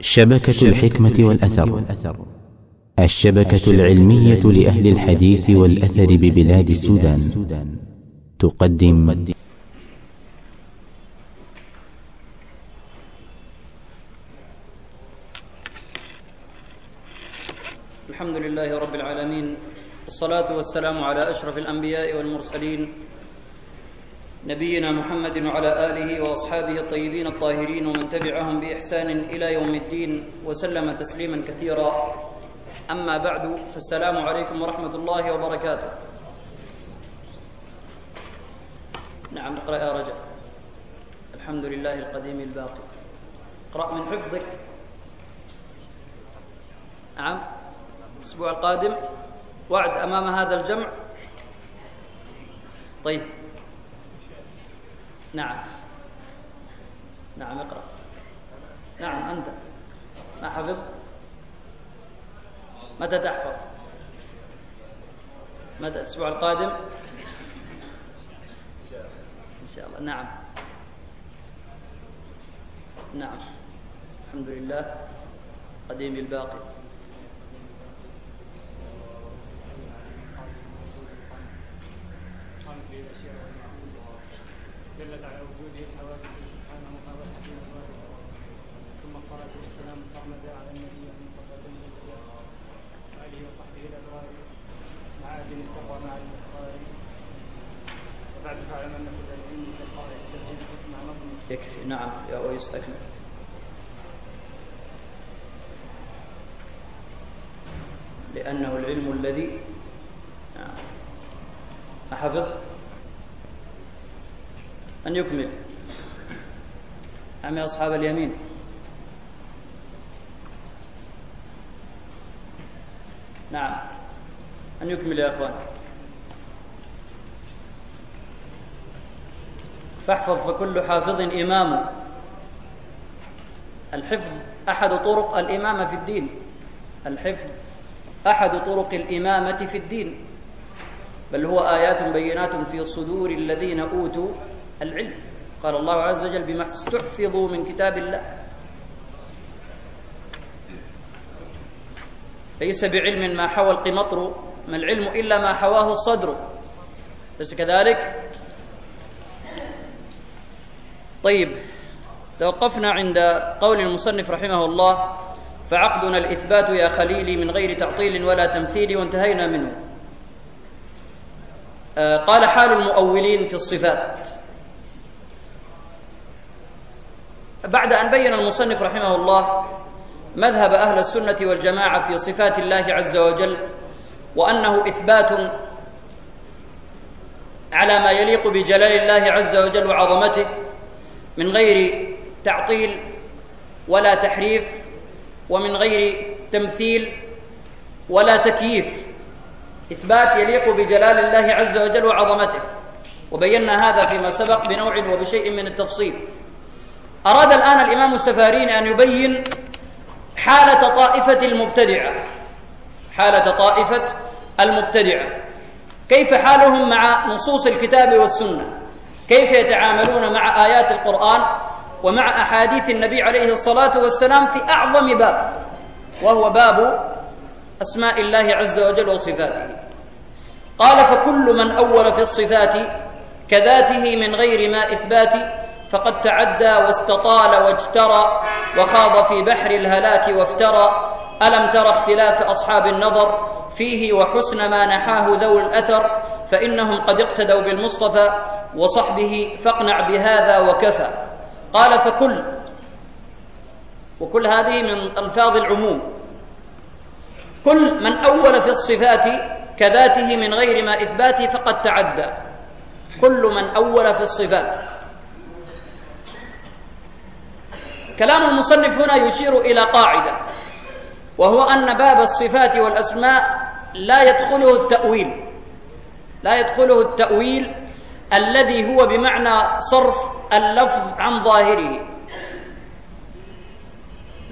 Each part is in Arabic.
شبكة الحكمة والأثر. الشبكة العلمية لأهل الحديث والأثر ببلاد السودان. تقدم. الحمد لله رب العالمين. والصلاة والسلام على أشرف الأنبياء والمرسلين نبينا محمد وعلى آله وأصحابه الطيبين الطاهرين ومن تبعهم بإحسان إلى يوم الدين وسلم تسليما كثيرا. أما بعد فالسلام عليكم ورحمة الله وبركاته. نعم اقرأ يا رجل. الحمد لله القديم الباقي. اقرأ من حفظك. نعم الأسبوع القادم. وعد أمام هذا الجمع. طيب. نعم. نعم اقرأ. نعم أنت. ما حفظت؟ متى تحفظ؟ متى؟ الأسبوع القادم؟ إن شاء الله. نعم. نعم. الحمد لله. قديم الباقي دلت على وجوده الحوادث سبحانه وهو الحكيم الغالب ثم الصلاة والسلام صرمدا على النبي المصطفى تنزل وآله وصحبه الأبرار. معادن التقوى مع الأسرار. وبعد فاعلم أن كل العلم كالقارئ التوحيد فاسمع نظمي يكفي. نعم يا أويس أكمل لأنه العلم الذي نعم. أحفظت؟ أن يكمل. يا أصحاب اليمين؟ نعم. أن يكمل يا أخوان. فاحفظ فكل حافظ إمام. الحفظ أحد طرق الإمامة في الدين. الحفظ أحد طرق الإمامة في الدين. بل هو آيات بينات في صدور الذين أوتوا العلم. قال الله عز وجل بما استحفظوا من كتاب الله. ليس بعلم ما حوى القمطر ما العلم إلا ما حواه الصدر. ليس كذلك؟ طيب توقفنا عند قول المصنف رحمه الله فعقدنا الإثبات يا خليلي من غير تعطيل ولا تمثيل وانتهينا منه. آه قال حال المؤولين في الصفات. بعد أن بين المصنف رحمه الله مذهب أهل السنة والجماعة في صفات الله عز وجل وأنه إثبات على ما يليق بجلال الله عز وجل وعظمته من غير تعطيل ولا تحريف ومن غير تمثيل ولا تكييف. إثبات يليق بجلال الله عز وجل وعظمته. وبينا هذا فيما سبق بنوع وبشيء من التفصيل. أراد الآن الإمام السفاريني أن يبين حالة طائفة المبتدعة. حالة طائفة المبتدعة. كيف حالهم مع نصوص الكتاب والسنة؟ كيف يتعاملون مع آيات القرآن ومع أحاديث النبي عليه الصلاة والسلام في أعظم باب وهو باب أسماء الله عز وجل وصفاته. قال فكل من أول في الصفات كذاته من غير ما إثبات فقد تعدى واستطال واجترى وخاض في بحر الهلاك وافترى. ألم تر اختلاف أصحاب النظر فيه وحسن ما نحاه ذو الأثر؟ فإنهم قد اقتدوا بالمصطفى وصحبه فاقنع بهذا وكفى. قال فكل وكل هذه من ألفاظ العموم. كل من أول في الصفات كذاته من غير ما إثبات فقد تعدى. كل من أول في الصفات. كلام المصنف هنا يشير إلى قاعدة وهو أن باب الصفات والأسماء لا يدخله التأويل لا يدخله التأويل الذي هو بمعنى صرف اللفظ عن ظاهره.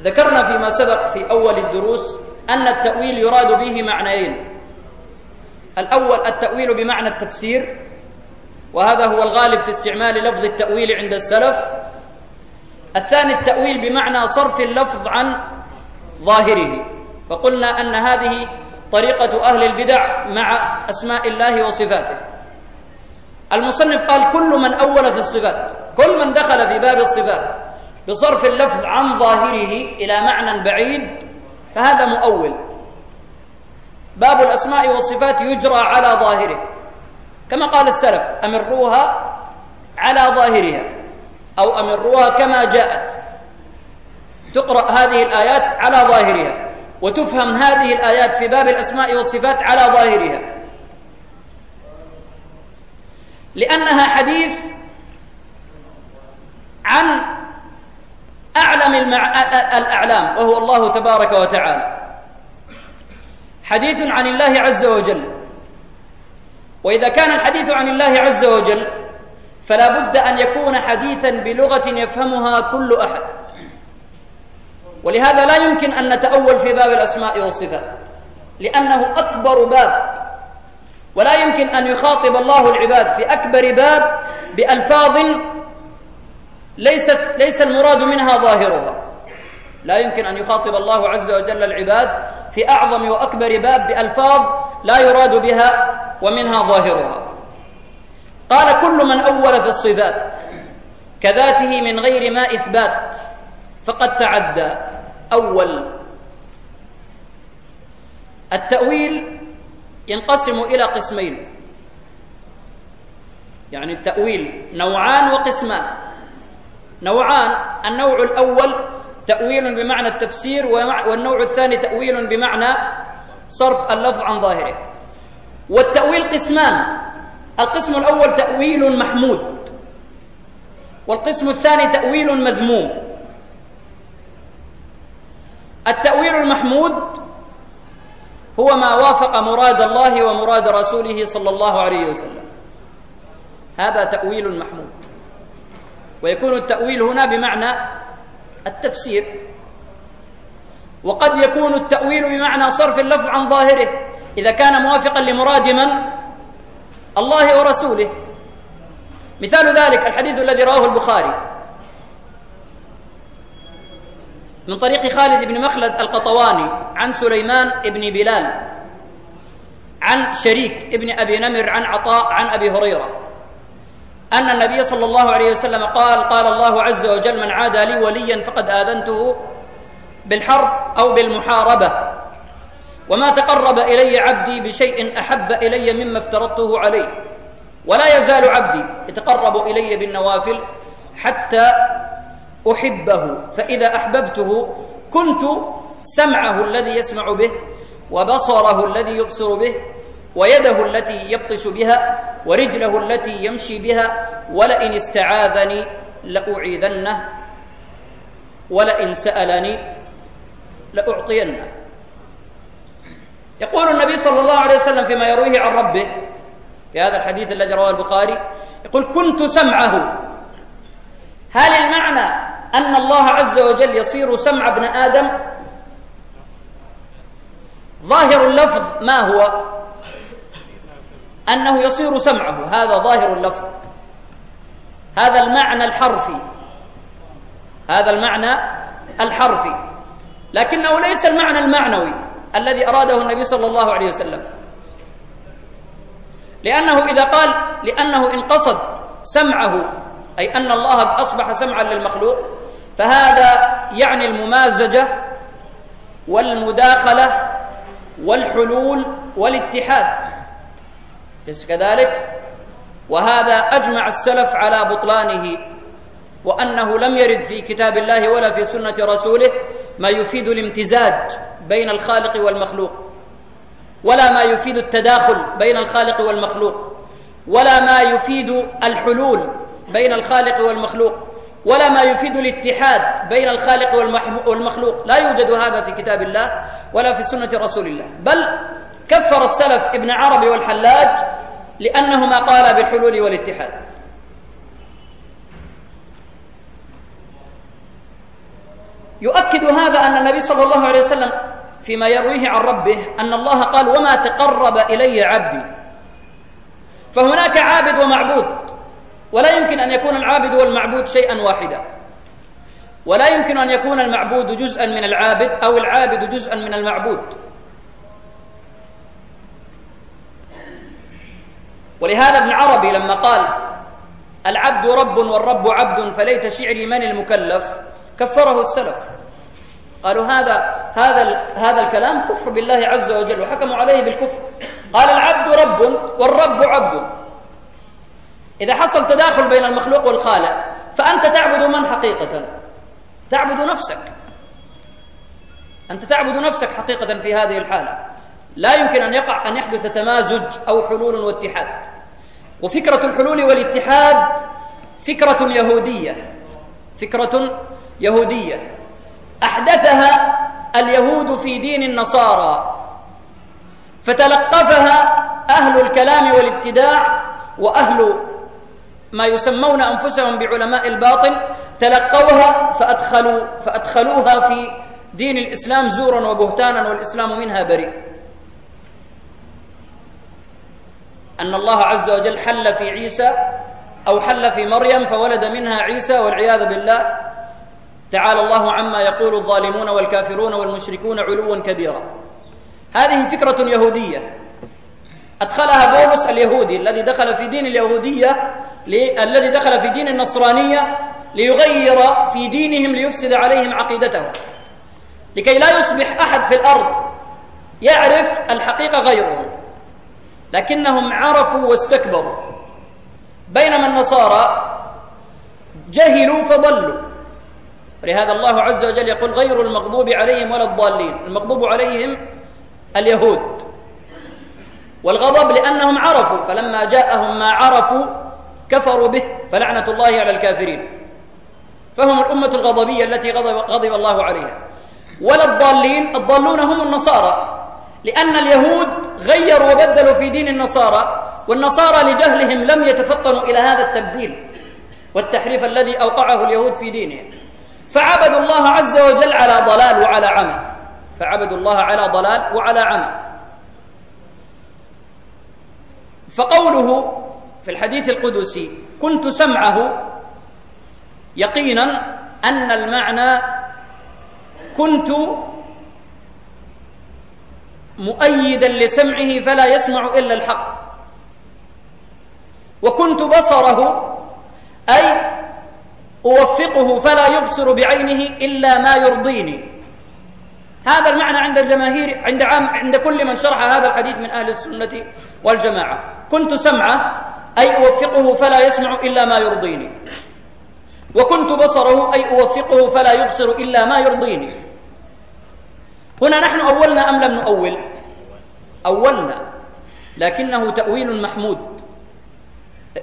ذكرنا فيما سبق في أول الدروس أن التأويل يراد به معنيين. الأول التأويل بمعنى التفسير وهذا هو الغالب في استعمال لفظ التأويل عند السلف الثاني التأويل بمعنى صرف اللفظ عن ظاهره. وقلنا أن هذه طريقة أهل البدع مع أسماء الله وصفاته. المصنف قال كل من أول في الصفات كل من دخل في باب الصفات بصرف اللفظ عن ظاهره إلى معنى بعيد فهذا مؤول. باب الأسماء والصفات يجرى على ظاهره. كما قال السلف أمروها على ظاهرها. أو أمروها كما جاءت. تقرأ هذه الآيات على ظاهرها وتفهم هذه الآيات في باب الأسماء والصفات على ظاهرها. لأنها حديث عن أعلم المع... الأعلام وهو الله تبارك وتعالى. حديث عن الله عز وجل. وإذا كان الحديث عن الله عز وجل فلا بد أن يكون حديثا بلغة يفهمها كل أحد. ولهذا لا يمكن أن نتأول في باب الأسماء والصفات لأنه أكبر باب. ولا يمكن أن يخاطب الله العباد في أكبر باب بألفاظ ليست ليس المراد منها ظاهرها. لا يمكن أن يخاطب الله عز وجل العباد في أعظم وأكبر باب بألفاظ لا يراد بها ومنها ظاهرها. قال كل من أول في الصفات كذاته من غير ما إثبات فقد تعدى. أول. التأويل ينقسم إلى قسمين. يعني التأويل نوعان وقسمان. نوعان النوع الأول تأويل بمعنى التفسير والنوع الثاني تأويل بمعنى صرف اللفظ عن ظاهره. والتأويل قسمان. القسم الأول تأويل محمود والقسم الثاني تأويل مذموم. التأويل المحمود هو ما وافق مراد الله ومراد رسوله صلى الله عليه وسلم. هذا تأويل محمود. ويكون التأويل هنا بمعنى التفسير. وقد يكون التأويل بمعنى صرف اللفظ عن ظاهره. إذا كان موافقا لمراد من؟ الله ورسوله. مثال ذلك الحديث الذي رواه البخاري. من طريق خالد بن مخلد القطواني عن سليمان بن بلال عن شريك ابن أبي نمر عن عطاء عن أبي هريرة أن النبي صلى الله عليه وسلم قال قال الله عز وجل من عادى لي وليا فقد آذنته بالحرب أو بالمحاربة. وما تقرب إلي عبدي بشيء أحب إلي مما افترضته عليه. ولا يزال عبدي يتقرب إلي بالنوافل حتى أحبه. فإذا أحببته كنت سمعه الذي يسمع به وبصره الذي يبصر به ويده التي يبطش بها ورجله التي يمشي بها ولئن استعاذني لأعيذنه ولئن سألني لأعطينه. يقول النبي صلى الله عليه وسلم فيما يرويه عن ربه في هذا الحديث الذي رواه البخاري يقول كنت سمعه. هل المعنى أن الله عز وجل يصير سمع ابن آدم؟ ظاهر اللفظ ما هو؟ أنه يصير سمعه هذا ظاهر اللفظ. هذا المعنى الحرفي. هذا المعنى الحرفي. لكنه ليس المعنى المعنوي. الذي أراده النبي صلى الله عليه وسلم. لأنه إذا قال لأنه إن قصد سمعه أي أن الله أصبح سمعا للمخلوق فهذا يعني الممازجة والمداخلة والحلول والاتحاد. ليس كذلك؟ وهذا أجمع السلف على بطلانه وأنه لم يرد في كتاب الله ولا في سنة رسوله ما يفيد الامتزاج بين الخالق والمخلوق ولا ما يفيد التداخل بين الخالق والمخلوق ولا ما يفيد الحلول بين الخالق والمخلوق ولا ما يفيد الاتحاد بين الخالق والمخلوق. لا يوجد هذا في كتاب الله ولا في سنة رسول الله. بل كفر السلف ابن عربي والحلاج لأنهما قالا بالحلول والاتحاد. يؤكد هذا أن النبي صلى الله عليه وسلم فيما يرويه عن ربه أن الله قال وما تقرب إلي عبدي. فهناك عابد ومعبود. ولا يمكن أن يكون العابد والمعبود شيئا واحدا. ولا يمكن أن يكون المعبود جزءا من العابد أو العابد جزءا من المعبود. ولهذا ابن عربي لما قال العبد رب والرب عبد فليت شعري من المكلف كفره السلف. قالوا هذا هذا هذا الكلام كفر بالله عز وجل وحكموا عليه بالكفر. قال العبد رب والرب عبد. إذا حصل تداخل بين المخلوق والخالق فأنت تعبد من حقيقة؟ تعبد نفسك. أنت تعبد نفسك حقيقة في هذه الحالة. لا يمكن أن يقع أن يحدث تمازج أو حلول واتحاد. وفكرة الحلول والاتحاد فكرة يهودية. فكرة يهودية. أحدثها اليهود في دين النصارى. فتلقفها أهل الكلام والابتداع وأهل ما يسمون أنفسهم بعلماء الباطل. تلقوها فأدخلوا فأدخلوها في دين الإسلام زورا وبهتانا والإسلام منها بريء. أن الله عز وجل حل في عيسى أو حل في مريم فولد منها عيسى والعياذ بالله. تعالى الله عما يقول الظالمون والكافرون والمشركون علوا كبيرا. هذه فكرة يهودية. أدخلها بولس اليهودي الذي دخل في دين اليهودية الذي دخل في دين النصرانية ليغير في دينهم ليفسد عليهم عقيدتهم. لكي لا يصبح أحد في الأرض يعرف الحقيقة غيرهم لكنهم عرفوا واستكبروا. بينما النصارى جهلوا فضلوا. ولهذا الله عز وجل يقول غير المغضوب عليهم ولا الضالين. المغضوب عليهم اليهود. والغضب لأنهم عرفوا فلما جاءهم ما عرفوا كفروا به فلعنة الله على الكافرين. فهم الأمة الغضبية التي غضب, غضب الله عليها. ولا الضالين الضالون هم النصارى. لأن اليهود غيروا وبدلوا في دين النصارى والنصارى لجهلهم لم يتفطنوا إلى هذا التبديل والتحريف الذي أوقعه اليهود في دينهم. فعبدوا الله عز وجل على ضلال وعلى عمى. فعبدوا الله على ضلال وعلى عمى. فقوله في الحديث القدسي كنت سمعه يقينا أن المعنى كنت مؤيدا لسمعه فلا يسمع إلا الحق وكنت بصره أي أوفقه فلا يبصر بعينه إلا ما يرضيني. هذا المعنى عند الجماهير عند عام عند كل من شرح هذا الحديث من أهل السنة والجماعة. كنت سمعه أي أوفقه فلا يسمع إلا ما يرضيني. وكنت بصره أي أوفقه فلا يبصر إلا ما يرضيني. هنا نحن أولنا أم لم نؤول؟ أولنا. لكنه تأويل محمود.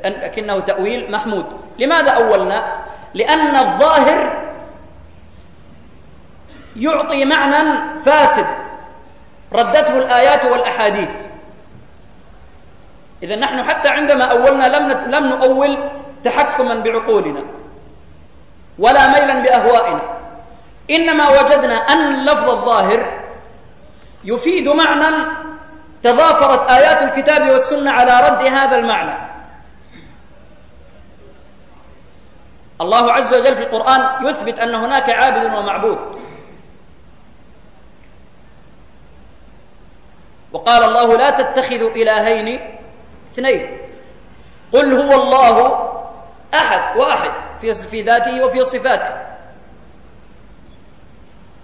لكنه تأويل محمود. لماذا أولنا؟ لأن الظاهر يعطي معنى فاسد ردته الآيات والأحاديث. إذا نحن حتى عندما أولنا لم لم نؤول تحكما بعقولنا ولا ميلا بأهوائنا. إنما وجدنا أن اللفظ الظاهر يفيد معنى تضافرت آيات الكتاب والسنة على رد هذا المعنى. الله عز وجل في القرآن يثبت أن هناك عابد ومعبود. وقال الله لا تتخذوا إلهين اثنين. قل هو الله أحد وأحد في في ذاته وفي صفاته.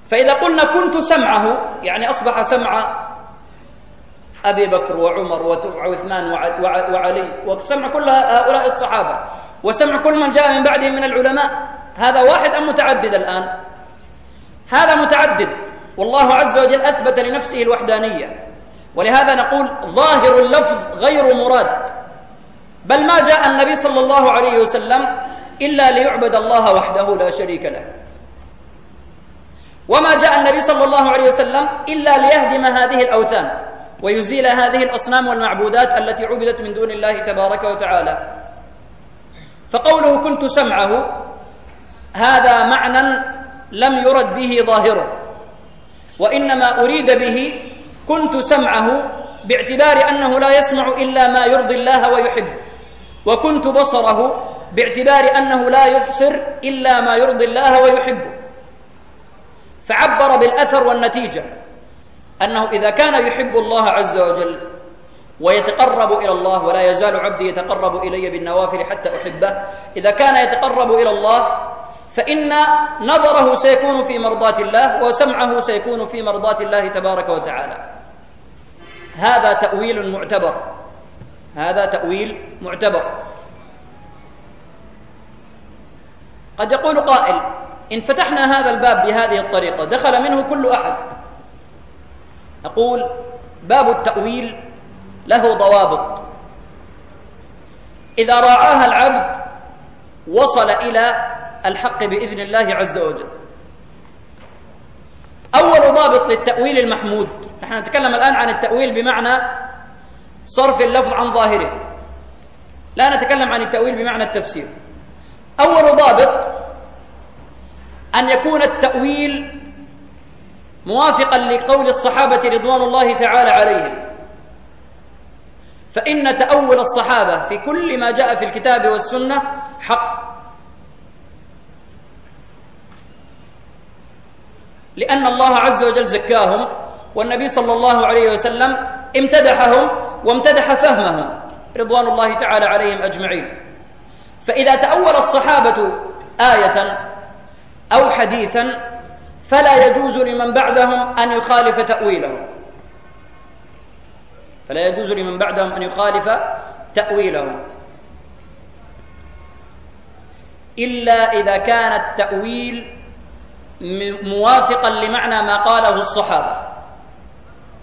فإذا قلنا كنت سمعه يعني أصبح سمع أبي بكر وعمر وعثمان وعلي وسمع كل هؤلاء الصحابة. وسمع كل من جاء من بعدهم من العلماء. هذا واحد أم متعدد الآن؟ هذا متعدد. والله عز وجل أثبت لنفسه الوحدانية. ولهذا نقول ظاهر اللفظ غير مراد. بل ما جاء النبي صلى الله عليه وسلم إلا ليعبد الله وحده لا شريك له. وما جاء النبي صلى الله عليه وسلم إلا ليهدم هذه الأوثان ويزيل هذه الأصنام والمعبودات التي عبدت من دون الله تبارك وتعالى. فقوله كنت سمعه هذا معنى لم يرد به ظاهره. وإنما أريد به كنت سمعه باعتبار أنه لا يسمع إلا ما يرضي الله ويحب. وكنت بصره باعتبار أنه لا يبصر إلا ما يرضي الله ويحبه فعبر بالأثر والنتيجة أنه إذا كان يحب الله عز وجل ويتقرب إلى الله ولا يزال عبدي يتقرب إلي بالنوافل حتى أحبه. إذا كان يتقرب إلى الله فإن نظره سيكون في مرضاة الله وسمعه سيكون في مرضاة الله تبارك وتعالى. هذا تأويل معتبر. هذا تأويل معتبر. قد يقول قائل إن فتحنا هذا الباب بهذه الطريقة دخل منه كل أحد. أقول باب التأويل له ضوابط. إذا راعاها العبد وصل إلى الحق بإذن الله عز وجل. أول ضابط للتأويل المحمود. نحن نتكلم الآن عن التأويل بمعنى صرف اللفظ عن ظاهره. لا نتكلم عن التأويل بمعنى التفسير. أول ضابط أن يكون التأويل موافقا لقول الصحابة رضوان الله تعالى عليهم. فإن تأول الصحابة في كل ما جاء في الكتاب والسنة حق. لأن الله عز وجل زكاهم والنبي صلى الله عليه وسلم امتدحهم وامتدح فهمهم رضوان الله تعالى عليهم أجمعين. فإذا تأول الصحابة آية أو حديثا فلا يجوز لمن بعدهم أن يخالف تأويله. فلا يجوز لمن بعدهم أن يخالف تأويله إلا إذا كان التأويل موافقا لمعنى ما قاله الصحابة.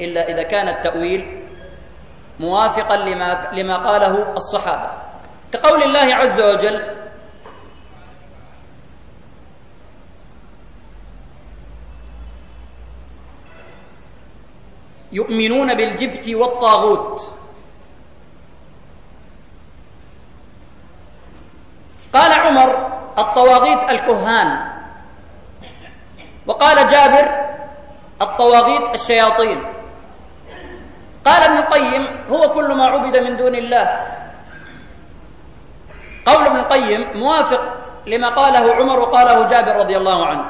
إلا إذا كان التأويل موافقا لما لما قاله الصحابة. كقول الله عز وجل يؤمنون بالجبت والطاغوت. قال عمر الطواغيت الكهان. وقال جابر الطواغيت الشياطين. قال ابن القيم هو كل ما عبد من دون الله. قول ابن القيم موافق لما قاله عمر وقاله جابر رضي الله عنه.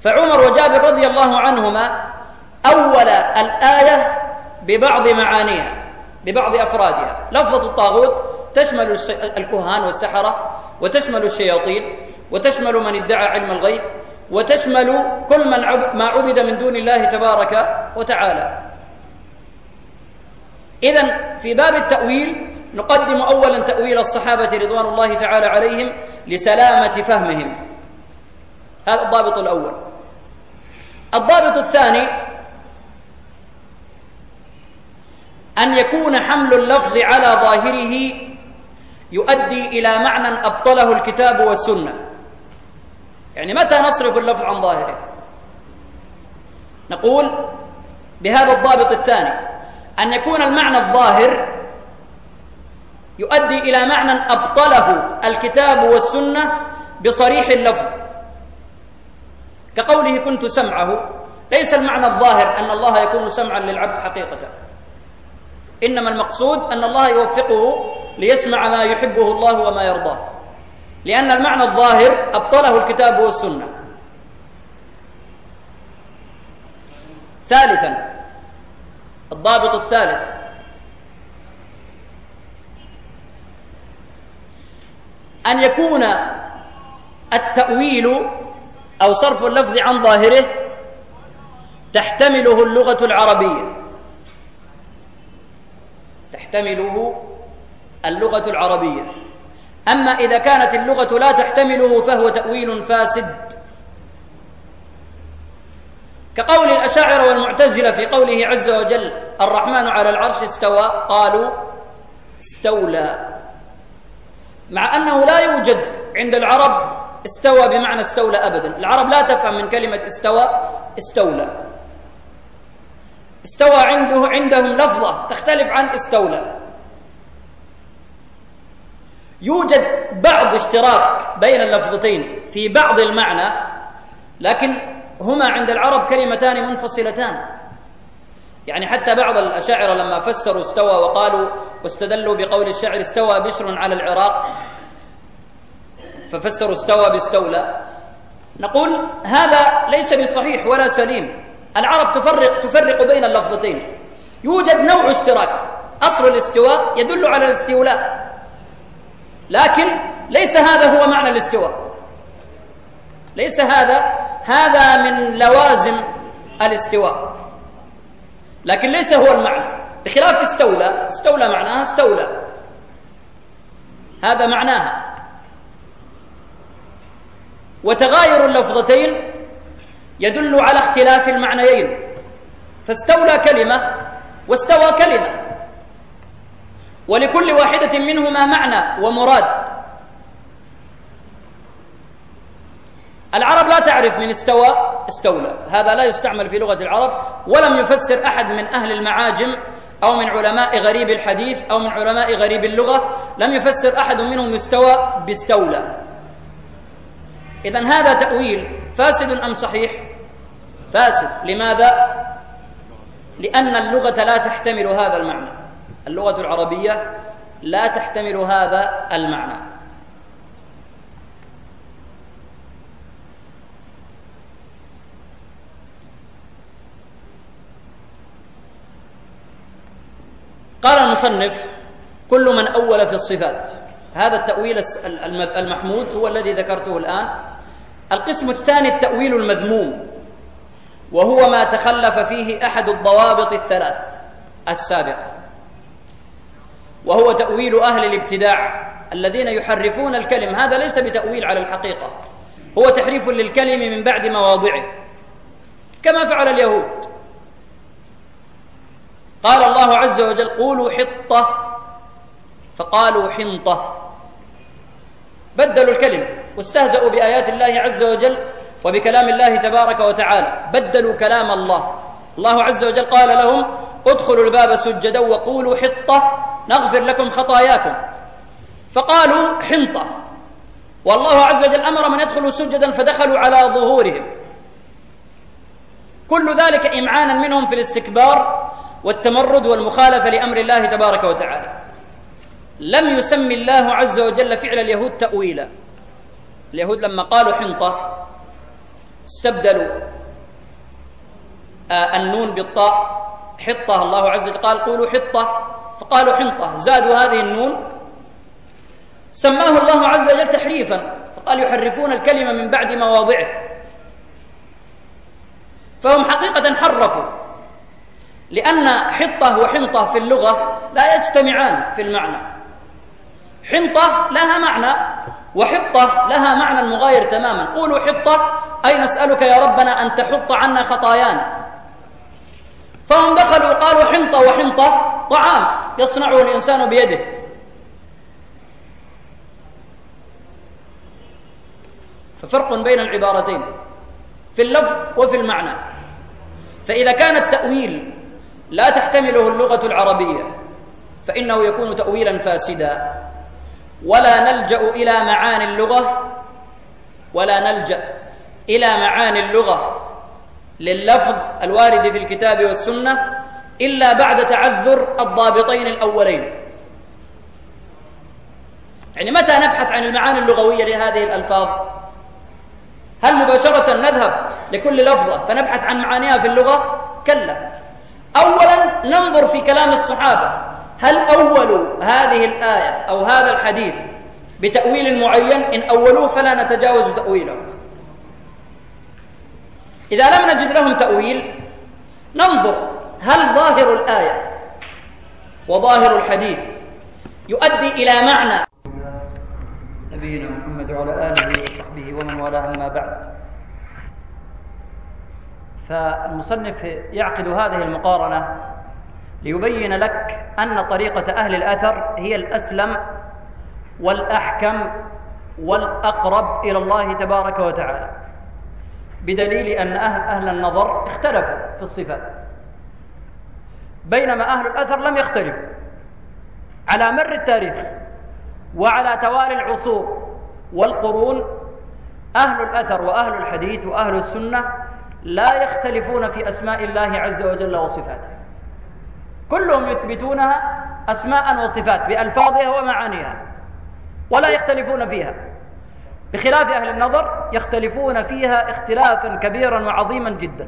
فعمر وجابر رضي الله عنهما أول الآية ببعض معانيها ببعض أفرادها. لفظة الطاغوت تشمل الكهان والسحرة وتشمل الشياطين وتشمل من ادعى علم الغيب وتشمل كل من ما عبد من دون الله تبارك وتعالى. إذا في باب التأويل نقدم أولا تأويل الصحابة رضوان الله تعالى عليهم لسلامة فهمهم. هذا الضابط الأول. الضابط الثاني أن يكون حمل اللفظ على ظاهره يؤدي إلى معنى أبطله الكتاب والسنة. يعني متى نصرف اللفظ عن ظاهره؟ نقول بهذا الضابط الثاني أن يكون المعنى الظاهر يؤدي إلى معنى أبطله الكتاب والسنة بصريح اللفظ. كقوله كنت سمعه ليس المعنى الظاهر أن الله يكون سمعا للعبد حقيقة. إنما المقصود أن الله يوفقه ليسمع ما يحبه الله وما يرضاه. لأن المعنى الظاهر أبطله الكتاب والسنة. ثالثا الضابط الثالث. أن يكون التأويل أو صرف اللفظ عن ظاهره تحتمله اللغة العربية. تحتمله اللغة العربية. أما إذا كانت اللغة لا تحتمله فهو تأويل فاسد. كقول الأشاعرة والمعتزلة في قوله عز وجل الرحمن على العرش استوى قالوا استولى. مع أنه لا يوجد عند العرب استوى بمعنى استولى أبدا. العرب لا تفهم من كلمة استوى استولى. استوى عنده عندهم لفظة تختلف عن استولى. يوجد بعض اشتراك بين اللفظتين في بعض المعنى لكن هما عند العرب كلمتان منفصلتان. يعني حتى بعض الأشاعرة لما فسروا استوى وقالوا واستدلوا بقول الشاعر استوى بشر على العراق ففسروا استوى باستولى. نقول هذا ليس بصحيح ولا سليم. العرب تفرق تفرق بين اللفظتين. يوجد نوع اشتراك أصل الاستواء يدل على الاستيلاء لكن ليس هذا هو معنى الاستواء. ليس هذا هذا من لوازم الاستواء. لكن ليس هو المعنى. بخلاف استولى استولى معناها استولى. هذا معناها. وتغاير اللفظتين يدل على اختلاف المعنيين. فاستولى كلمة واستوى كلمة. ولكل واحدة منهما معنى ومراد. العرب لا تعرف من استوى استولى. هذا لا يستعمل في لغة العرب ولم يفسر أحد من أهل المعاجم أو من علماء غريب الحديث أو من علماء غريب اللغة. لم يفسر أحد منهم استوى باستولى. إذا هذا تأويل فاسد أم صحيح؟ فاسد. لماذا؟ لأن اللغة لا تحتمل هذا المعنى. اللغة العربية لا تحتمل هذا المعنى. قال المصنف كل من أول في الصفات. هذا التأويل المحمود هو الذي ذكرته الآن. القسم الثاني التأويل المذموم وهو ما تخلف فيه أحد الضوابط الثلاث السابقة وهو تأويل أهل الابتداع الذين يحرفون الكلم هذا ليس بتأويل على الحقيقة هو تحريف للكلم من بعد مواضعه كما فعل اليهود. قال الله عز وجل قولوا حطة. فقالوا حنطة. بدلوا الكلمة واستهزأوا بآيات الله عز وجل وبكلام الله تبارك وتعالى. بدلوا كلام الله. الله عز وجل قال لهم ادخلوا الباب سجدا وقولوا حطة نغفر لكم خطاياكم. فقالوا حنطة. والله عز وجل أمر من يدخلوا سجدا فدخلوا على ظهورهم. كل ذلك إمعانا منهم في الاستكبار والتمرد والمخالفة لأمر الله تبارك وتعالى. لم يسمي الله عز وجل فعل اليهود تأويلا. اليهود لما قالوا حنطة استبدلوا آه النون بالطاء حطة الله عز وجل قال قولوا حطة فقالوا حنطة زادوا هذه النون. سماه الله عز وجل تحريفا فقال يحرفون الكلمة من بعد مواضعه. فهم حقيقة حرفوا لأن حطة وحنطة في اللغة لا يجتمعان في المعنى. حنطة لها معنى وحطة لها معنى مغاير تماما. قولوا حطة أي نسألك يا ربنا أن تحط عنا خطايانا. فهم دخلوا قالوا حنطة وحنطة طعام يصنعه الإنسان بيده. ففرق بين العبارتين في اللفظ وفي المعنى. فإذا كان التأويل لا تحتمله اللغة العربية فإنه يكون تأويلا فاسدا. ولا نلجأ إلى معاني اللغة ولا نلجأ إلى معاني اللغة لللفظ الوارد في الكتاب والسنة إلا بعد تعذر الضابطين الأولين. يعني متى نبحث عن المعاني اللغوية لهذه الألفاظ؟ هل مباشرة نذهب لكل لفظة فنبحث عن معانيها في اللغة؟ كلا. أولا ننظر في كلام الصحابة. هل أولوا هذه الآية أو هذا الحديث بتأويل معين؟ إن أولوه فلا نتجاوز تأويله. إذا لم نجد لهم تأويل ننظر هل ظاهر الآية وظاهر الحديث يؤدي إلى معنى. نبينا محمد وعلى آله وصحبه ومن والاه أما بعد. فالمصنف يعقد هذه المقارنة ليبين لك أن طريقة أهل الأثر هي الأسلم والأحكم والأقرب إلى الله تبارك وتعالى بدليل أن أهل, أهل النظر اختلفوا في الصفات بينما أهل الأثر لم يختلفوا على مر التاريخ وعلى توالي العصور والقرون أهل الأثر وأهل الحديث وأهل السنة لا يختلفون في أسماء الله عز وجل وصفاته. كلهم يثبتونها أسماء وصفات بألفاظها ومعانيها ولا يختلفون فيها. بخلاف أهل النظر يختلفون فيها اختلافا كبيرا وعظيما جدا.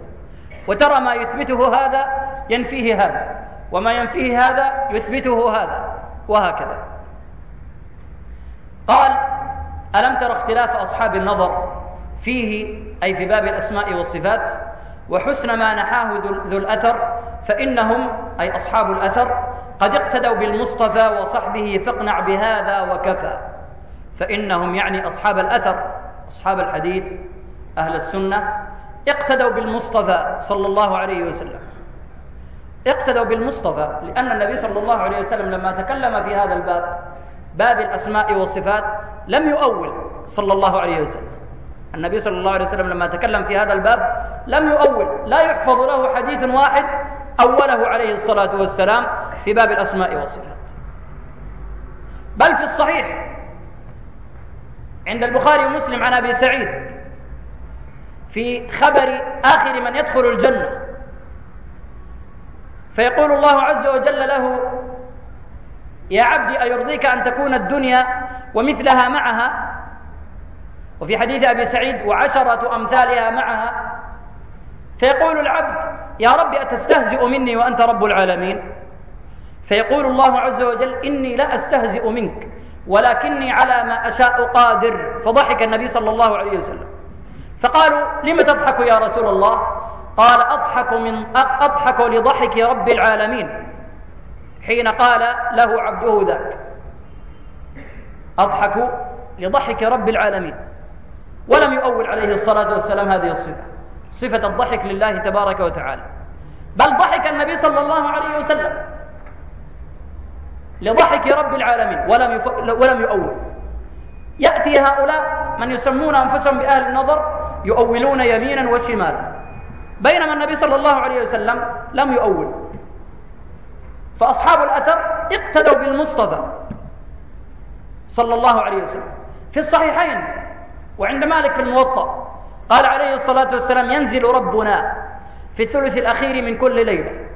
وترى ما يثبته هذا ينفيه هذا وما ينفيه هذا يثبته هذا وهكذا. قال ألم تر اختلاف أصحاب النظر فيه أي في باب الأسماء والصفات؟ وحسن ما نحاه ذو الأثر فإنهم أي أصحاب الأثر قد اقتدوا بالمصطفى وصحبه فاقنع بهذا وكفى. فإنهم يعني أصحاب الأثر أصحاب الحديث أهل السنة اقتدوا بالمصطفى صلى الله عليه وسلم. اقتدوا بالمصطفى لأن النبي صلى الله عليه وسلم لما تكلم في هذا الباب باب الأسماء والصفات لم يؤول صلى الله عليه وسلم. النبي صلى الله عليه وسلم لما تكلم في هذا الباب لم يؤول لا يحفظ له حديث واحد أوله عليه الصلاة والسلام في باب الأسماء والصفات. بل في الصحيح عند البخاري ومسلم عن أبي سعيد في خبر آخر من يدخل الجنة. فيقول الله عز وجل له يا عبدي أيرضيك أن تكون الدنيا ومثلها معها وفي حديث أبي سعيد وعشرة أمثالها معها. فيقول العبد يا رب أتستهزئ مني وأنت رب العالمين؟ فيقول الله عز وجل إني لا أستهزئ منك ولكني على ما أشاء قادر. فضحك النبي صلى الله عليه وسلم. فقالوا لم تضحك يا رسول الله؟ قال أضحك, من أضحك لضحك رب العالمين. حين قال له عبده ذاك أضحك لضحك رب العالمين. ولم يؤول عليه الصلاة والسلام هذه الصفة. صفة الضحك لله تبارك وتعالى. بل ضحك النبي صلى الله عليه وسلم لضحك رب العالمين. ولم. ولم يؤول. يأتي هؤلاء من يسمون أنفسهم بأهل النظر يؤولون يمينا وشمالا. بينما النبي صلى الله عليه وسلم لم يؤول. فأصحاب الأثر اقتدوا بالمصطفى صلى الله عليه وسلم. في الصحيحين وعند مالك في الموطأ قال عليه الصلاة والسلام ينزل ربنا في الثلث الأخير من كل ليلة.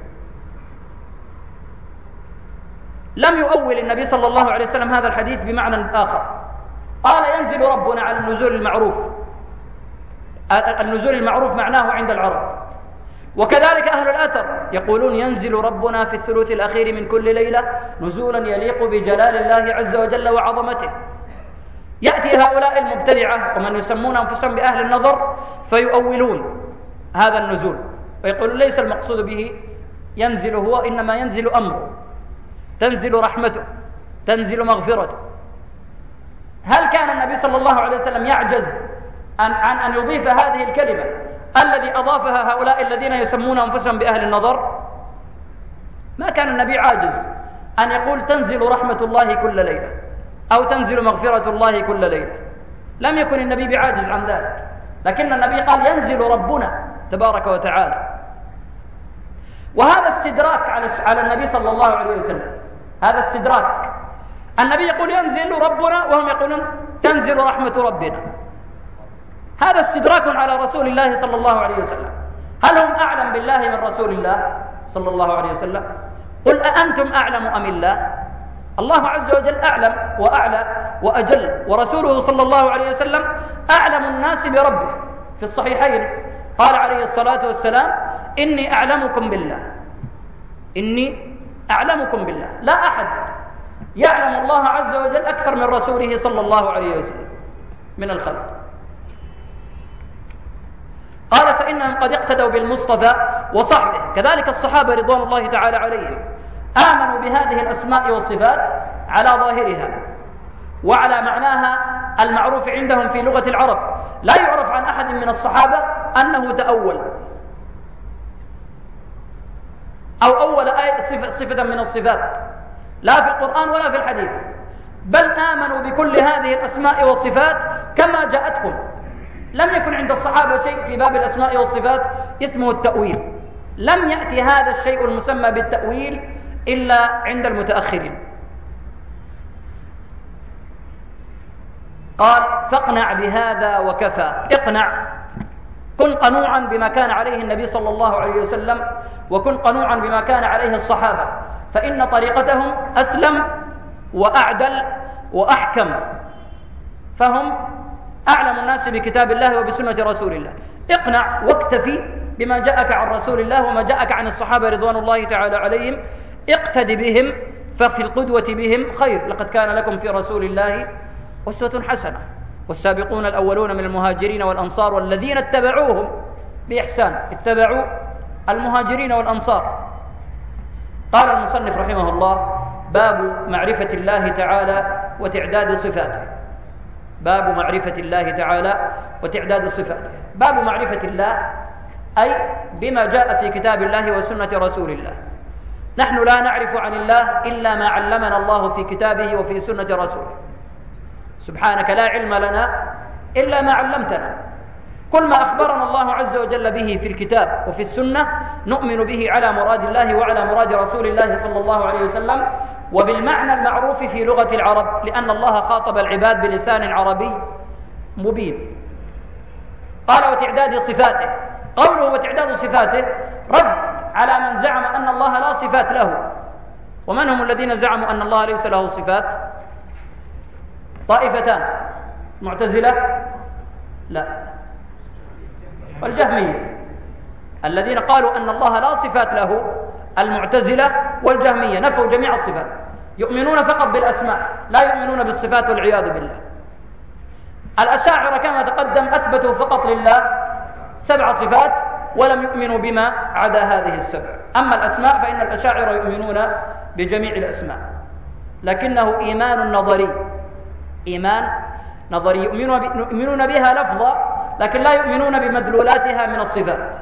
لم يؤول النبي صلى الله عليه وسلم هذا الحديث بمعنى آخر. قال ينزل ربنا على النزول المعروف. النزول المعروف معناه عند العرب. وكذلك أهل الأثر يقولون ينزل ربنا في الثلث الأخير من كل ليلة نزولا يليق بجلال الله عز وجل وعظمته. يأتي هؤلاء المبتدعة ومن يسمون أنفسهم بأهل النظر فيؤولون هذا النزول ويقولون ليس المقصود به ينزل هو إنما ينزل أمره تنزل رحمته تنزل مغفرته. هل كان النبي صلى الله عليه وسلم يعجز عن أن, أن يضيف هذه الكلمة الذي أضافها هؤلاء الذين يسمون أنفسهم بأهل النظر؟ ما كان النبي عاجز أن يقول تنزل رحمة الله كل ليلة. أو تنزل مغفرة الله كل ليلة. لم يكن النبي بعاجز عن ذلك. لكن النبي قال ينزل ربنا تبارك وتعالى. وهذا استدراك على على النبي صلى الله عليه وسلم. هذا استدراك. النبي يقول ينزل ربنا وهم يقولون تنزل رحمة ربنا. هذا استدراك على رسول الله صلى الله عليه وسلم. هل هم أعلم بالله من رسول الله صلى الله عليه وسلم؟ قل أأنتم أعلم أم الله؟ الله عز وجل أعلم وأعلى وأجل. ورسوله صلى الله عليه وسلم أعلم الناس بربه. في الصحيحين قال عليه الصلاة والسلام إني أعلمكم بالله. إني أعلمكم بالله. لا أحد يعلم الله عز وجل أكثر من رسوله صلى الله عليه وسلم من الخلق. قال فإنهم قد اقتدوا بالمصطفى وصحبه. كذلك الصحابة رضوان الله تعالى عليهم. آمنوا بهذه الأسماء والصفات على ظاهرها وعلى معناها المعروف عندهم في لغة العرب. لا يعرف عن أحد من الصحابة أنه تأول أو أول آية صفة, صفة من الصفات لا في القرآن ولا في الحديث. بل آمنوا بكل هذه الأسماء والصفات كما جاءتهم. لم يكن عند الصحابة شيء في باب الأسماء والصفات اسمه التأويل. لم يأتي هذا الشيء المسمى بالتأويل إلا عند المتأخرين. قال فاقنع بهذا وكفى. اقنع. كن قنوعا بما كان عليه النبي صلى الله عليه وسلم وكن قنوعا بما كان عليه الصحابة. فإن طريقتهم أسلم وأعدل وأحكم. فهم أعلم الناس بكتاب الله وبسنة رسول الله. اقنع واكتفي بما جاءك عن رسول الله وما جاءك عن الصحابة رضوان الله تعالى عليهم. اقتد بهم ففي القدوة بهم خير. لقد كان لكم في رسول الله أسوة حسنة. والسابقون الأولون من المهاجرين والأنصار والذين اتبعوهم بإحسان. اتبعوا المهاجرين والأنصار. قال المصنف رحمه الله باب معرفة الله تعالى وتعداد صفاته. باب معرفة الله تعالى وتعداد صفاته. باب معرفة الله أي بما جاء في كتاب الله وسنة رسول الله. نحن لا نعرف عن الله إلا ما علمنا الله في كتابه وفي سنة رسوله. سبحانك لا علم لنا إلا ما علمتنا. كل ما أخبرنا الله عز وجل به في الكتاب وفي السنة نؤمن به على مراد الله وعلى مراد رسول الله صلى الله عليه وسلم وبالمعنى المعروف في لغة العرب لأن الله خاطب العباد بلسان عربي مبين. قال وتعداد صفاته. قوله وتعداد صفاته رد على من زعم أن الله لا صفات له. ومن هم الذين زعموا أن الله ليس له صفات؟ طائفتان. معتزلة؟ لا. والجهمية. الذين قالوا أن الله لا صفات له المعتزلة والجهمية نفوا جميع الصفات. يؤمنون فقط بالأسماء لا يؤمنون بالصفات والعياذ بالله. الأشاعرة كما تقدم أثبتوا فقط لله سبع صفات ولم يؤمنوا بما عدا هذه السبع. أما الأسماء فإن الأشاعرة يؤمنون بجميع الأسماء. لكنه إيمان نظري. إيمان نظري. يؤمنون بها لفظا لكن لا يؤمنون بمدلولاتها من الصفات.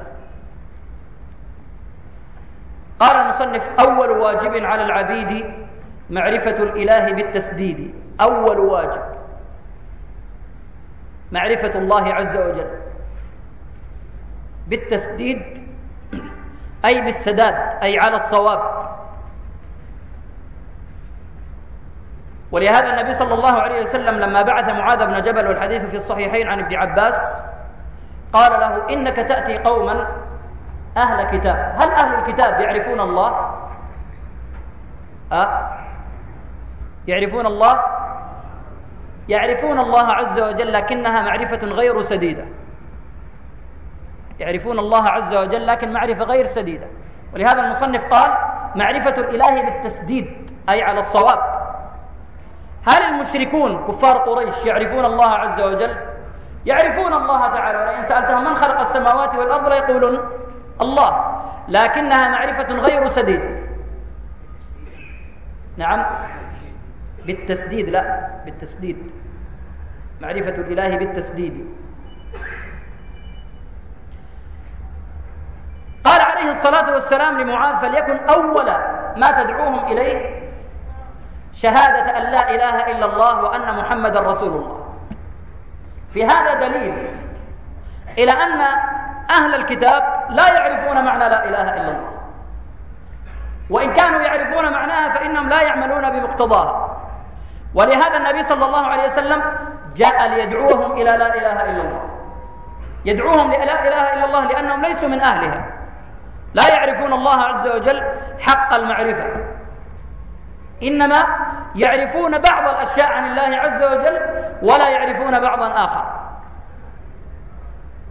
قال المصنف أول واجب على العبيد معرفة الإله بالتسديد. أول واجب. معرفة الله عز وجل. بالتسديد أي بالسداد أي على الصواب ولهذا النبي صلى الله عليه وسلم لما بعث معاذ بن جبل والحديث في الصحيحين عن ابن عباس قال له إنك تأتي قوما أهل كتاب هل أهل الكتاب يعرفون الله؟ أه؟ يعرفون الله؟ يعرفون الله عز وجل لكنها معرفة غير سديدة يعرفون الله عز وجل لكن معرفة غير سديدة. ولهذا المصنف قال معرفة الإله بالتسديد أي على الصواب. هل المشركون كفار قريش يعرفون الله عز وجل؟ يعرفون الله تعالى ولئن سألتهم من خلق السماوات والأرض ليقولون الله. لكنها معرفة غير سديدة. نعم. بالتسديد لا بالتسديد. معرفة الإله بالتسديد قال عليه الصلاة والسلام لمعاذ فليكن أول ما تدعوهم إليه شهادة أن لا إله إلا الله وأن محمد رسول الله. في هذا دليل إلى أن أهل الكتاب لا يعرفون معنى لا إله إلا الله. وإن كانوا يعرفون معناها فإنهم لا يعملون بمقتضاها. ولهذا النبي صلى الله عليه وسلم جاء ليدعوهم إلى لا إله إلا الله. يدعوهم للا إله إلا الله لأنهم ليسوا من أهلها. لا يعرفون الله عز وجل حق المعرفة. إنما يعرفون بعض الأشياء عن الله عز وجل ولا يعرفون بعضا آخر.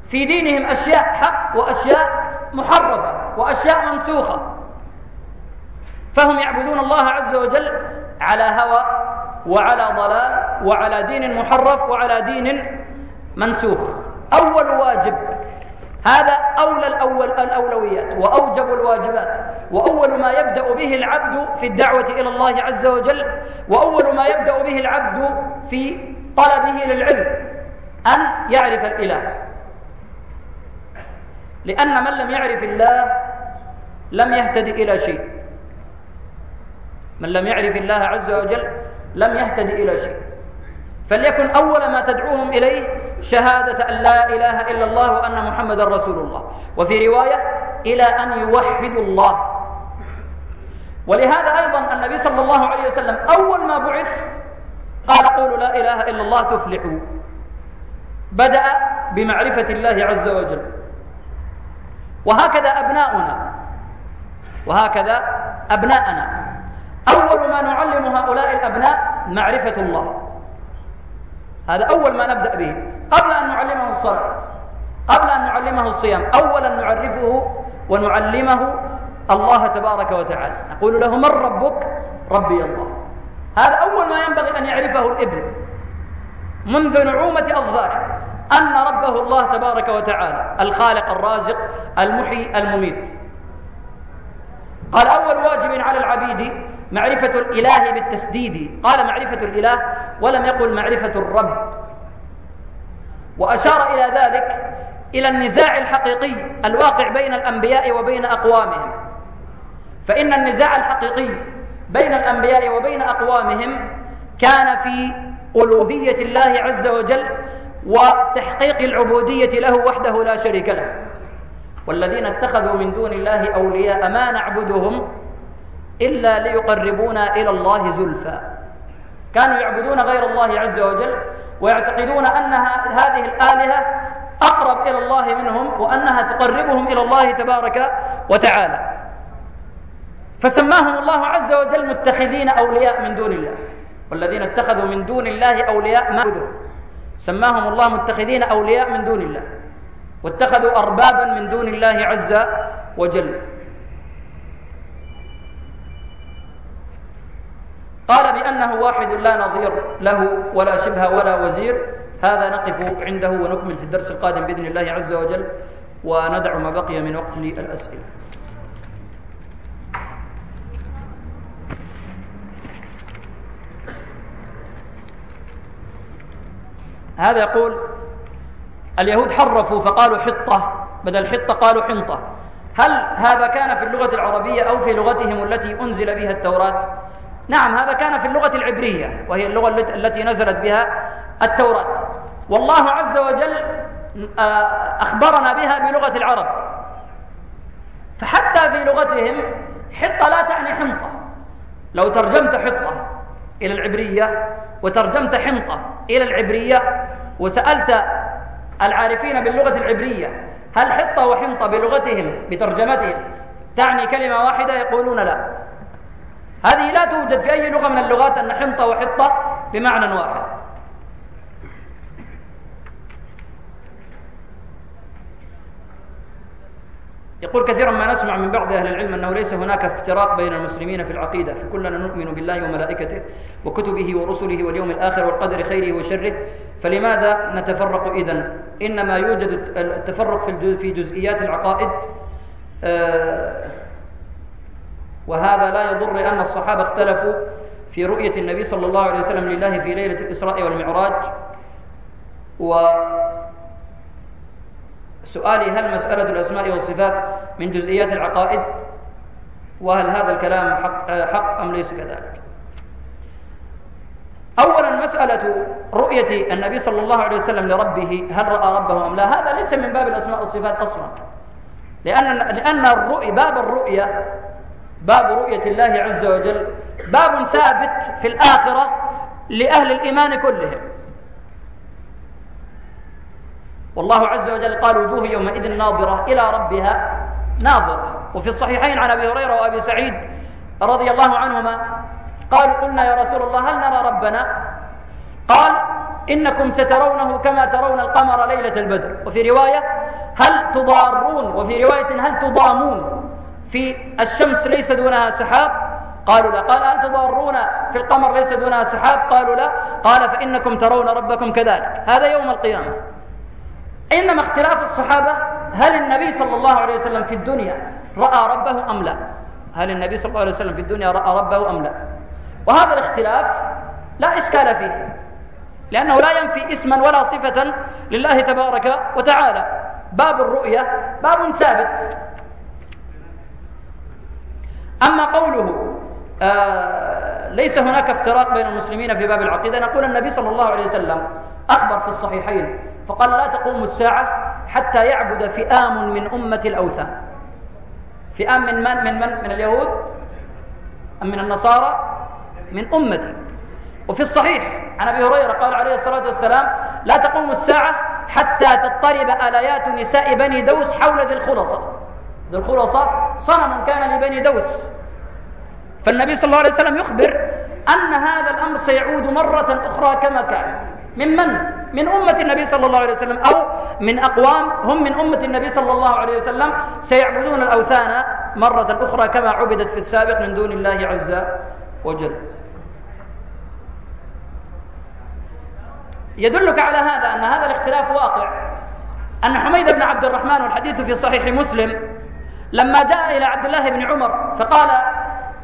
في دينهم أشياء حق وأشياء محرفة وأشياء منسوخة. فهم يعبدون الله عز وجل على هوى وعلى ضلال وعلى دين محرف وعلى دين منسوخ. أول واجب هذا أولى الأول الأولويات وأوجب الواجبات. وأول ما يبدأ به العبد في الدعوة إلى الله عز وجل وأول ما يبدأ به العبد في طلبه للعلم أن يعرف الإله. لأن من لم يعرف الله لم يهتد إلى شيء. من لم يعرف الله عز وجل لم يهتد إلى شيء. فليكن أول ما تدعوهم إليه شهادة أن لا إله إلا الله وأن محمد رسول الله. وفي رواية إلى أن يوحدوا الله. ولهذا أيضا النبي صلى الله عليه وسلم أول ما بعث قال قولوا لا إله إلا الله تفلحوا. بدأ بمعرفة الله عز وجل. وهكذا أبناؤنا. وهكذا أبناءنا. أول ما نعلم هؤلاء الأبناء معرفة الله. هذا أول ما نبدأ به. قبل أن نعلمه الصلاة قبل أن نعلمه الصيام أولا نعرفه ونعلمه الله تبارك وتعالى. نقول له من ربك؟ ربي الله. هذا أول ما ينبغي أن يعرفه الإبن. منذ نعومة أظفاره أن ربه الله تبارك وتعالى الخالق الرازق المحيي المميت. قال أول واجب على العبيد معرفة الإله بالتسديد. قال معرفة الإله ولم يقل معرفة الرب. وأشار إلى ذلك إلى النزاع الحقيقي الواقع بين الأنبياء وبين أقوامهم. فإن النزاع الحقيقي بين الأنبياء وبين أقوامهم كان في ألوهية الله عز وجل وتحقيق العبودية له وحده لا شريك له. والذين اتخذوا من دون الله أولياء ما نعبدهم إلا ليقربونا إلى الله زلفى. كانوا يعبدون غير الله عز وجل ويعتقدون أن هذه الآلهة أقرب إلى الله منهم وأنها تقربهم إلى الله تبارك وتعالى. فسماهم الله عز وجل متخذين أولياء من دون الله. والذين اتخذوا من دون الله أولياء ما سماهم الله متخذين أولياء من دون الله. واتخذوا أربابا من دون الله عز وجل. قال بأنه واحد لا نظير له ولا شبه ولا وزير. هذا نقف عنده ونكمل في الدرس القادم بإذن الله عز وجل وندع ما بقي من وقت للأسئلة. هذا يقول اليهود حرفوا فقالوا حطة بدل حطة قالوا حنطة. هل هذا كان في اللغة العربية أو في لغتهم التي أنزل بها التوراة؟ نعم هذا كان في اللغة العبرية وهي اللغة التي نزلت بها التوراة. والله عز وجل آه، أخبرنا بها بلغة العرب. فحتى في لغتهم حطة لا تعني حنطة. لو ترجمت حطة إلى العبرية وترجمت حنطة إلى العبرية وسألت العارفين باللغة العبرية هل حطة وحنطة بلغتهم بترجمتهم تعني كلمة واحدة؟ يقولون لا. هذه لا توجد في أي لغة من اللغات أن حنطة وحطة بمعنى واحد. يقول كثيرا ما نسمع من بعض أهل العلم أنه ليس هناك افتراق بين المسلمين في العقيدة فكلنا نؤمن بالله وملائكته وكتبه ورسله واليوم الآخر والقدر خيره وشره فلماذا نتفرق إذن؟ إنما يوجد التفرق في جزئيات العقائد آه، وهذا لا يضر لأن الصحابة اختلفوا في رؤية النبي صلى الله عليه وسلم لله في ليلة الإسراء والمعراج و سؤالي هل مسألة الأسماء والصفات من جزئيات العقائد وهل هذا الكلام حق, حق أم ليس كذلك أولا مسألة رؤية النبي صلى الله عليه وسلم لربه هل رأى ربه أم لا هذا ليس من باب الأسماء والصفات أصلا لأن, لأن الرؤية باب الرؤية باب رؤية الله عز وجل. باب ثابت في الآخرة لأهل الإيمان كلهم. والله عز وجل قال وجوه يومئذ ناظرة إلى ربها ناظرة. وفي الصحيحين عن أبي هريرة وأبي سعيد رضي الله عنهما قالوا قلنا يا رسول الله هل نرى ربنا؟ قال إنكم سترونه كما ترون القمر ليلة البدر. وفي رواية هل تضارون؟ وفي رواية هل تضامون؟ في الشمس ليس دونها سحاب؟ قالوا لا. قال هل تضارون في القمر ليس دونها سحاب؟ قالوا لا. قال فإنكم ترون ربكم كذلك. هذا يوم القيامة. إنما اختلاف الصحابة هل النبي صلى الله عليه وسلم في الدنيا رأى ربه أم لا؟ هل النبي صلى الله عليه وسلم في الدنيا رأى ربه أم لا؟ وهذا الاختلاف لا إشكال فيه لأنه لا ينفي اسما ولا صفة لله تبارك وتعالى. باب الرؤية باب ثابت. أما قوله آه ليس هناك افتراق بين المسلمين في باب العقيدة نقول النبي صلى الله عليه وسلم أخبر في الصحيحين فقال لا تقوم الساعة حتى يعبد فئام من أمة الأوثان. فئام من من من من, من اليهود؟ أم من النصارى؟ من أمتي وفي الصحيح عن أبي هريرة قال عليه الصلاة والسلام لا تقوم الساعة حتى تضطرب آليات نساء بني دوس حول ذي الخلصة. ذي الخلصة صنم كان لبني دوس. فالنبي صلى الله عليه وسلم يخبر أن هذا الأمر سيعود مرة أخرى كما كان. ممن من أمة النبي صلى الله عليه وسلم أو من أقوام؟ هم من أمة النبي صلى الله عليه وسلم سيعبدون الأوثان مرة أخرى كما عبدت في السابق من دون الله عز وجل. يدلك على هذا أن هذا الاختلاف واقع. أن حميد بن عبد الرحمن والحديث في صحيح مسلم لما جاء إلى عبد الله بن عمر فقال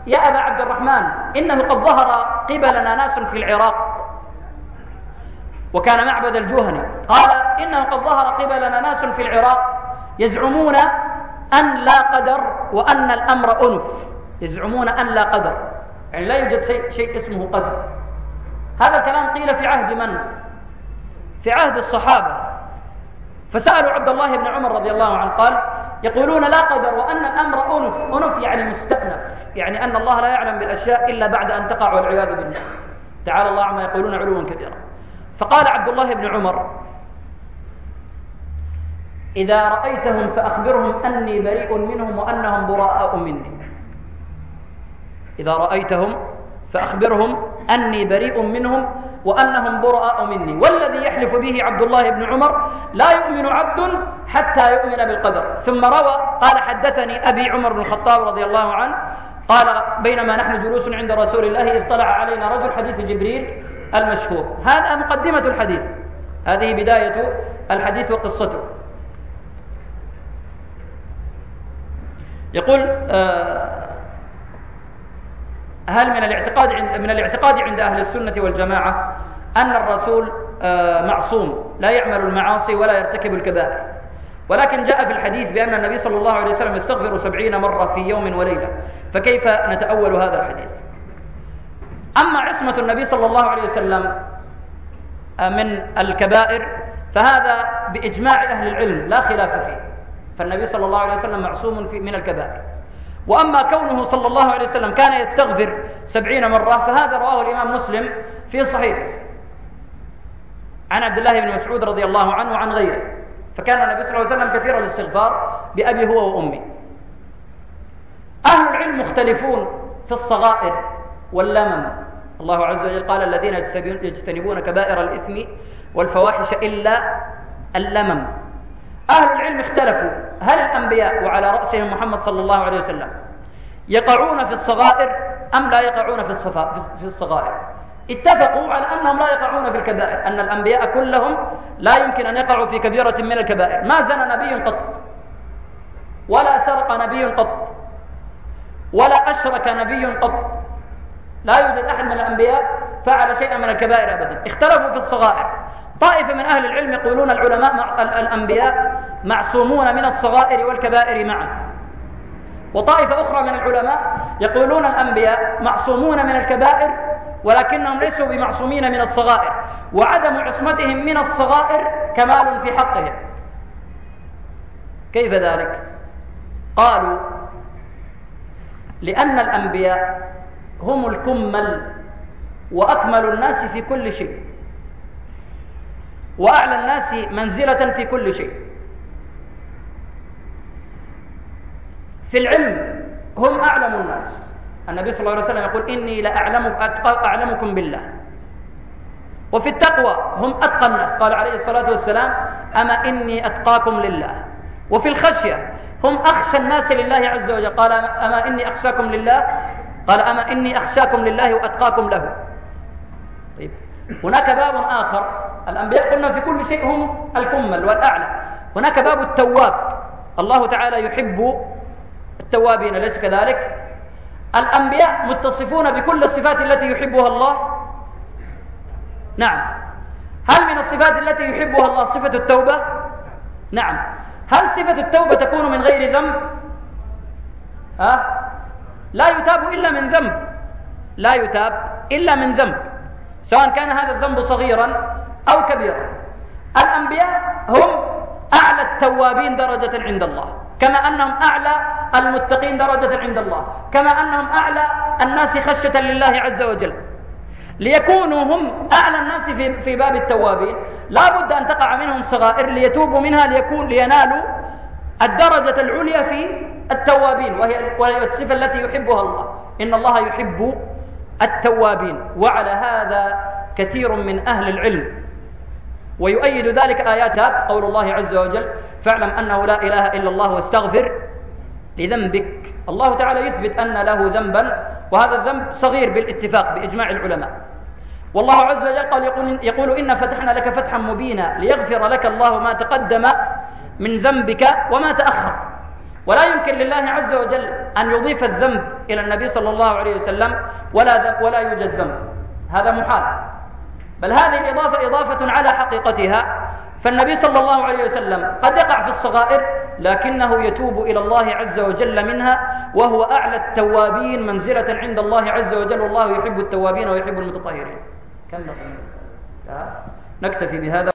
يا أبا عبد الرحمن إنه قد ظهر قبلنا ناس في العراق وكان معبد الجهني. قال إنه قد ظهر قبلنا ناس في العراق يزعمون أن لا قدر وأن الأمر أنف. يزعمون أن لا قدر. يعني لا يوجد شيء, اسمه قدر. هذا الكلام قيل في عهد من؟ في عهد الصحابة. فسألوا عبد الله بن عمر رضي الله عنه قال يقولون لا قدر وأن الأمر أنف أنف يعني مستأنف يعني أن الله لا يعلم بالأشياء إلا بعد أن تقع والعياذ بالله. تعالى الله عما يقولون علوا كبيرا. فقال عبد الله بن عمر إذا رأيتهم فأخبرهم أني بريء منهم وأنهم براء مني. إذا رأيتهم فأخبرهم أني بريء منهم وأنهم براء مني. والذي يحلف به عبد الله بن عمر لا يؤمن عبد حتى يؤمن بالقدر. ثم روى قال حدثني أبي عمر بن الخطاب رضي الله عنه قال بينما نحن جلوس عند رسول الله إذ طلع علينا رجل حديث جبريل المشهور. هذا مقدمة الحديث. هذه بداية الحديث وقصته. يقول آه هل من الاعتقاد عند من الاعتقاد عند أهل السنة والجماعة أن الرسول آه، معصوم لا يعمل المعاصي ولا يرتكب الكبائر؟ ولكن جاء في الحديث بأن النبي صلى الله عليه وسلم يستغفر سبعين مرة في يوم وليلة فكيف نتأول هذا الحديث؟ أما عصمة النبي صلى الله عليه وسلم آه، من الكبائر فهذا بإجماع أهل العلم لا خلاف فيه فالنبي صلى الله عليه وسلم معصوم من الكبائر. وأما كونه صلى الله عليه وسلم كان يستغفر سبعين مرة فهذا رواه الإمام مسلم في صحيح. عن عبد الله بن مسعود رضي الله عنه وعن غيره. فكان النبي صلى الله عليه وسلم كثير الاستغفار بأبي هو وأمي. أهل العلم مختلفون في الصغائر واللمم. الله عز وجل قال الذين يجتنبون كبائر الإثم والفواحش إلا اللمم. أهل العلم اختلفوا. هل الأنبياء وعلى رأسهم محمد صلى الله عليه وسلم يقعون في الصغائر أم لا يقعون في, في الصغائر؟ اتفقوا على أنهم لا يقعون في الكبائر أن الأنبياء كلهم لا يمكن أن يقعوا في كبيرة من الكبائر. ما زنى نبي قط ولا سرق نبي قط ولا أشرك نبي قط. لا يوجد أحد من الأنبياء فعل شيئا من الكبائر أبدا. اختلفوا في الصغائر. طائفة من أهل العلم يقولون العلماء مع الأنبياء معصومون من الصغائر والكبائر معا. وطائفة أخرى من العلماء يقولون الأنبياء معصومون من الكبائر ولكنهم ليسوا بمعصومين من الصغائر. وعدم عصمتهم من الصغائر كمال في حقهم. كيف ذلك؟ قالوا لأن الأنبياء هم الكمل وأكمل الناس في كل شيء. وأعلى الناس منزلة في كل شيء. في العلم هم أعلم الناس. النبي صلى الله عليه وسلم يقول إني لأعلم أعلمكم بالله. وفي التقوى هم أتقى الناس. قال عليه الصلاة والسلام أما إني أتقاكم لله. وفي الخشية هم أخشى الناس لله عز وجل. قال أما إني أخشاكم لله؟ قال أما إني أخشاكم لله وأتقاكم له. طيب. هناك باب آخر. الأنبياء قلنا في كل شيء هم الكمل والأعلى. هناك باب التواب. الله تعالى يحب التوابين أليس كذلك؟ الأنبياء متصفون بكل الصفات التي يحبها الله. نعم. هل من الصفات التي يحبها الله صفة التوبة؟ نعم. هل صفة التوبة تكون من غير ذنب؟ ها؟ لا يتاب إلا من ذنب. لا يتاب إلا من ذنب. سواء كان هذا الذنب صغيرا أو كبيرا. الأنبياء هم أعلى التوابين درجة عند الله. كما أنهم أعلى المتقين درجة عند الله. كما أنهم أعلى الناس خشية لله عز وجل. ليكونوا هم أعلى الناس في, في باب التوابين. لا بد أن تقع منهم صغائر ليتوبوا منها ليكون لينالوا الدرجة العليا في التوابين. وهي الصفة التي يحبها الله. إن الله يحب التوابين وعلى هذا كثير من أهل العلم. ويؤيد ذلك آيات قول الله عز وجل فاعلم أنه لا إله إلا الله واستغفر لذنبك. الله تعالى يثبت أن له ذنبا وهذا الذنب صغير بالاتفاق بإجماع العلماء. والله عز وجل قال يقول, يقول إن فتحنا لك فتحا مبينا ليغفر لك الله ما تقدم من ذنبك وما تأخر. ولا يمكن لله عز وجل أن يضيف الذنب إلى النبي صلى الله عليه وسلم ولا ولا يوجد ذنب. هذا محال. بل هذه الإضافة إضافة على حقيقتها. فالنبي صلى الله عليه وسلم قد يقع في الصغائر لكنه يتوب إلى الله عز وجل منها وهو أعلى التوابين منزلة عند الله عز وجل. والله يحب التوابين ويحب المتطهرين. كم نكتفي بهذا.